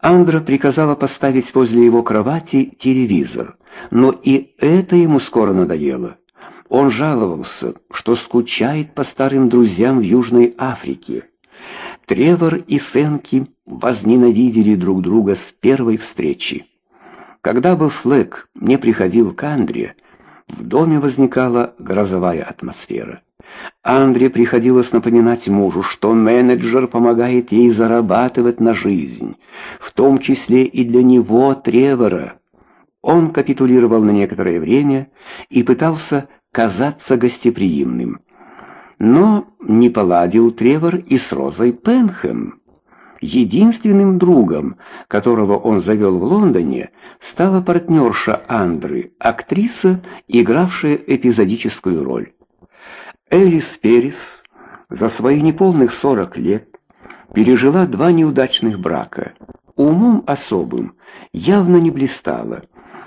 Андра приказала поставить возле его кровати телевизор, но и это ему скоро надоело. Он жаловался, что скучает по старым друзьям в Южной Африке. Тревор и Сенки возненавидели друг друга с первой встречи. Когда бы Флэк не приходил к Андре, в доме возникала грозовая атмосфера. Андре приходилось напоминать мужу, что менеджер помогает ей зарабатывать на жизнь, в том числе и для него, Тревора. Он капитулировал на некоторое время и пытался казаться гостеприимным. Но не поладил Тревор и с Розой Пенхэм. Единственным другом, которого он завел в Лондоне, стала партнерша Андры, актриса, игравшая эпизодическую роль. Элис Перес за свои неполных 40 лет пережила два неудачных брака. Умом особым явно не блистала,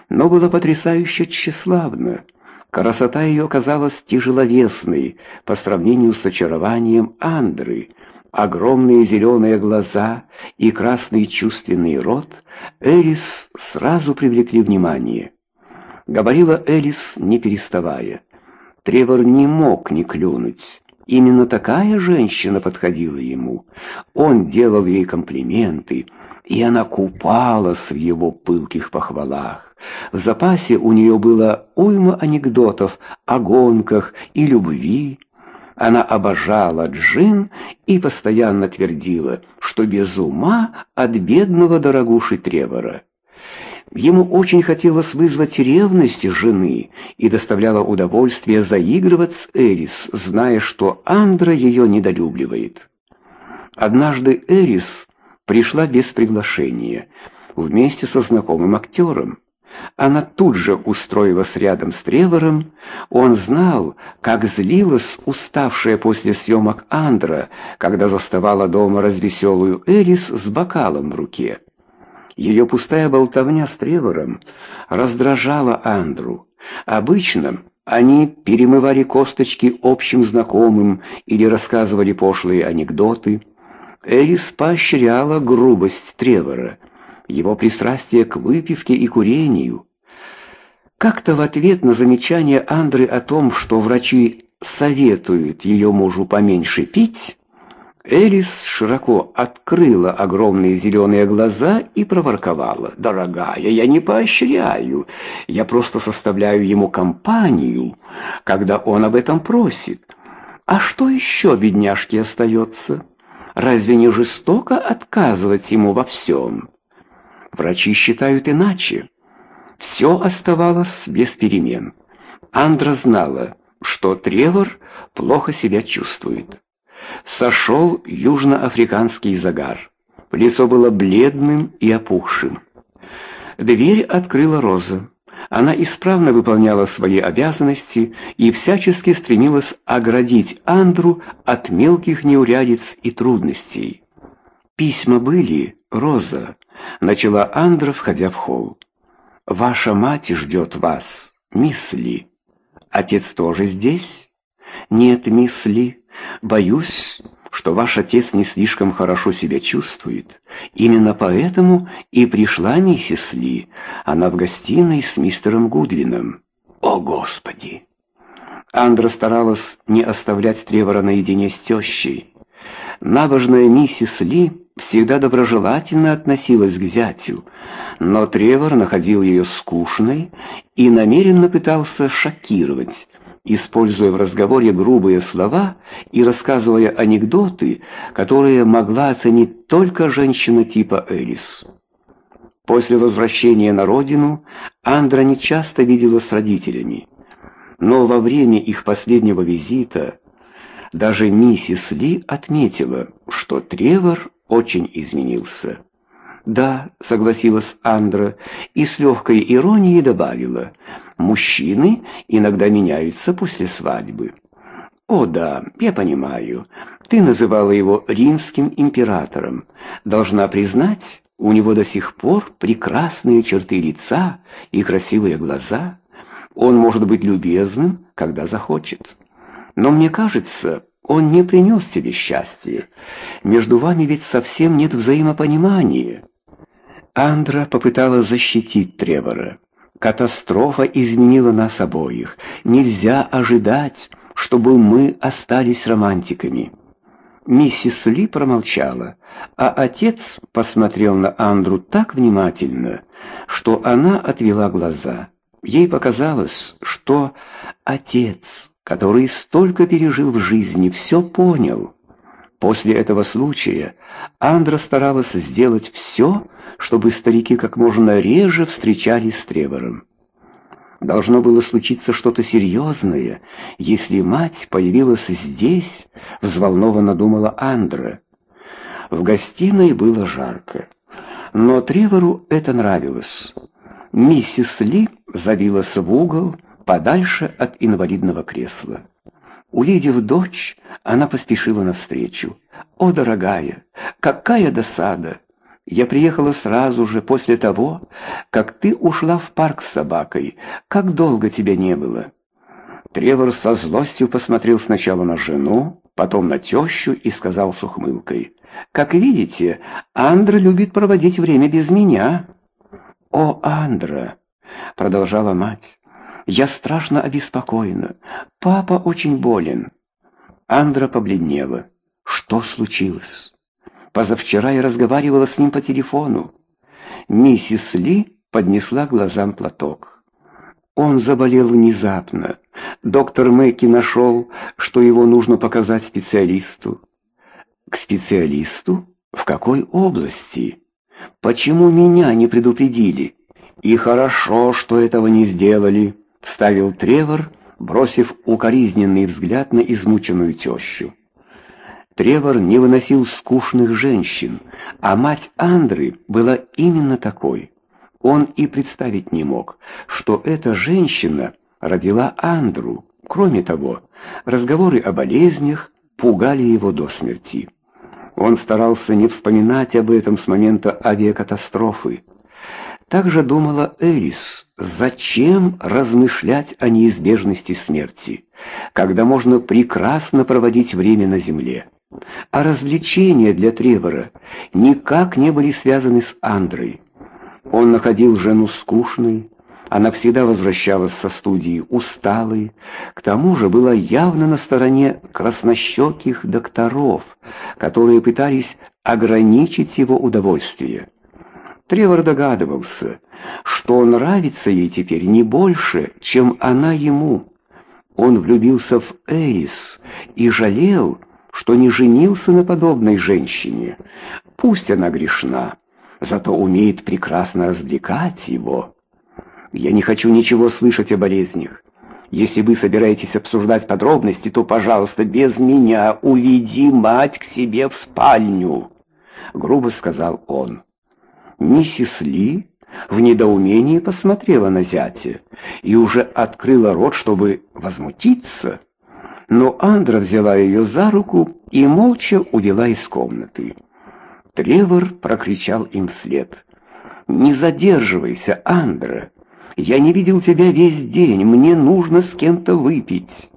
но была потрясающе тщеславна. Красота ее казалась тяжеловесной по сравнению с очарованием Андры. Огромные зеленые глаза и красный чувственный рот Элис сразу привлекли внимание. Говорила Элис, не переставая. Тревор не мог не клюнуть. Именно такая женщина подходила ему. Он делал ей комплименты, и она купалась в его пылких похвалах. В запасе у нее было уйма анекдотов о гонках и любви. Она обожала джин и постоянно твердила, что без ума от бедного дорогуши Тревора. Ему очень хотелось вызвать ревность жены и доставляло удовольствие заигрывать с Эрис, зная, что Андра ее недолюбливает. Однажды Эрис пришла без приглашения, вместе со знакомым актером. Она тут же устроилась рядом с Тревором. Он знал, как злилась уставшая после съемок Андра, когда заставала дома развеселую Эрис с бокалом в руке. Ее пустая болтовня с Тревором раздражала Андру. Обычно они перемывали косточки общим знакомым или рассказывали пошлые анекдоты. Эрис поощряла грубость Тревора – его пристрастие к выпивке и курению. Как-то в ответ на замечание Андры о том, что врачи советуют ее мужу поменьше пить, Элис широко открыла огромные зеленые глаза и проворковала: "Дорогая, я не поощряю, я просто составляю ему компанию, когда он об этом просит. А что еще бедняжке остается? Разве не жестоко отказывать ему во всем?» Врачи считают иначе. Все оставалось без перемен. Андра знала, что Тревор плохо себя чувствует. Сошел южноафриканский загар. Лицо было бледным и опухшим. Дверь открыла Роза. Она исправно выполняла свои обязанности и всячески стремилась оградить Андру от мелких неурядиц и трудностей. Письма были, Роза, начала Андра, входя в холл. Ваша мать ждет вас, мисс Ли. Отец тоже здесь? Нет, мисс Ли. Боюсь, что ваш отец не слишком хорошо себя чувствует. Именно поэтому и пришла миссис Ли. Она в гостиной с мистером Гудвином. О, господи. Андра старалась не оставлять Тревора наедине с тещей. Набожная миссис Ли всегда доброжелательно относилась к зятю, но Тревор находил ее скучной и намеренно пытался шокировать, используя в разговоре грубые слова и рассказывая анекдоты, которые могла оценить только женщина типа Элис. После возвращения на родину Андра нечасто виделась с родителями, но во время их последнего визита даже миссис Ли отметила, что Тревор очень изменился. Да, согласилась Андра и с легкой иронией добавила: мужчины иногда меняются после свадьбы. О да, я понимаю. Ты называла его римским императором. Должна признать, у него до сих пор прекрасные черты лица и красивые глаза. Он может быть любезным, когда захочет. Но мне кажется, он не принес тебе счастья. Между вами ведь совсем нет взаимопонимания. Андра попыталась защитить Тревора. Катастрофа изменила нас обоих. Нельзя ожидать, чтобы мы остались романтиками. Миссис Ли промолчала, а отец посмотрел на Андру так внимательно, что она отвела глаза. Ей показалось, что отец, который столько пережил в жизни, все понял. После этого случая Андра старалась сделать все, чтобы старики как можно реже встречались с Тревором. Должно было случиться что-то серьезное, если мать появилась здесь, взволнованно думала Андра. В гостиной было жарко, но Тревору это нравилось. Миссис Ли забилась в угол подальше от инвалидного кресла. Увидев дочь, она поспешила навстречу. «О, дорогая, какая досада! Я приехала сразу же после того, как ты ушла в парк с собакой. Как долго тебя не было?» Тревор со злостью посмотрел сначала на жену, потом на тещу и сказал с ухмылкой. «Как видите, Андра любит проводить время без меня». «О, Андра!» — продолжала мать. Я страшно обеспокоена. Папа очень болен. Андра побледнела. Что случилось? Позавчера я разговаривала с ним по телефону. Миссис Ли поднесла глазам платок. Он заболел внезапно. Доктор Мэкки нашел, что его нужно показать специалисту. К специалисту? В какой области? Почему меня не предупредили? И хорошо, что этого не сделали вставил Тревор, бросив укоризненный взгляд на измученную тещу. Тревор не выносил скучных женщин, а мать Андры была именно такой. Он и представить не мог, что эта женщина родила Андру. Кроме того, разговоры о болезнях пугали его до смерти. Он старался не вспоминать об этом с момента авиакатастрофы. Также думала Элис, зачем размышлять о неизбежности смерти, когда можно прекрасно проводить время на земле. А развлечения для Тревора никак не были связаны с Андрой. Он находил жену скучной, она всегда возвращалась со студии усталой, к тому же была явно на стороне краснощеких докторов, которые пытались ограничить его удовольствие. Тревор догадывался, что нравится ей теперь не больше, чем она ему. Он влюбился в Эрис и жалел, что не женился на подобной женщине. Пусть она грешна, зато умеет прекрасно развлекать его. Я не хочу ничего слышать о болезнях. Если вы собираетесь обсуждать подробности, то, пожалуйста, без меня уведи мать к себе в спальню, грубо сказал он. Миссис Ли в недоумении посмотрела на зятя и уже открыла рот, чтобы возмутиться. Но Андра взяла ее за руку и молча увела из комнаты. Тревор прокричал им вслед. «Не задерживайся, Андра! Я не видел тебя весь день, мне нужно с кем-то выпить!»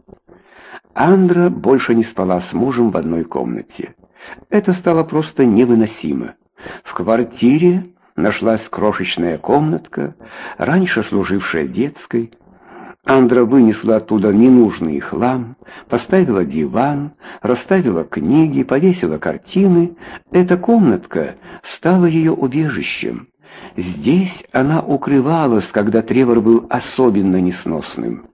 Андра больше не спала с мужем в одной комнате. Это стало просто невыносимо. В квартире нашлась крошечная комнатка, раньше служившая детской. Андра вынесла оттуда ненужный хлам, поставила диван, расставила книги, повесила картины. Эта комнатка стала ее убежищем. Здесь она укрывалась, когда Тревор был особенно несносным.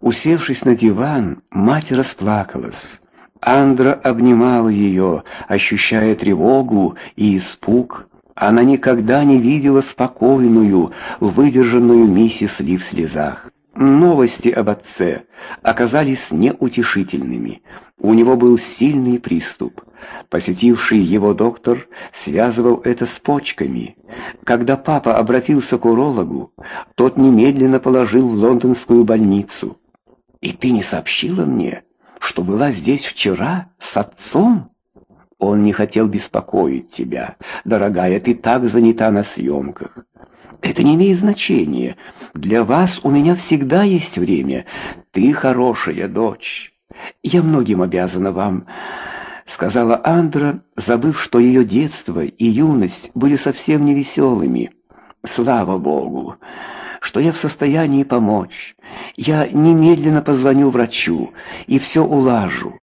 Усевшись на диван, мать расплакалась. Андра обнимала ее, ощущая тревогу и испуг. Она никогда не видела спокойную, выдержанную миссис Ли в слезах. Новости об отце оказались неутешительными. У него был сильный приступ. Посетивший его доктор связывал это с почками. Когда папа обратился к урологу, тот немедленно положил в лондонскую больницу. «И ты не сообщила мне, что была здесь вчера с отцом?» Он не хотел беспокоить тебя. Дорогая, ты так занята на съемках. Это не имеет значения. Для вас у меня всегда есть время. Ты хорошая дочь. Я многим обязана вам. сказала Андра, забыв, что ее детство и юность были совсем не веселыми. Слава богу, что я в состоянии помочь. Я немедленно позвоню врачу и все улажу.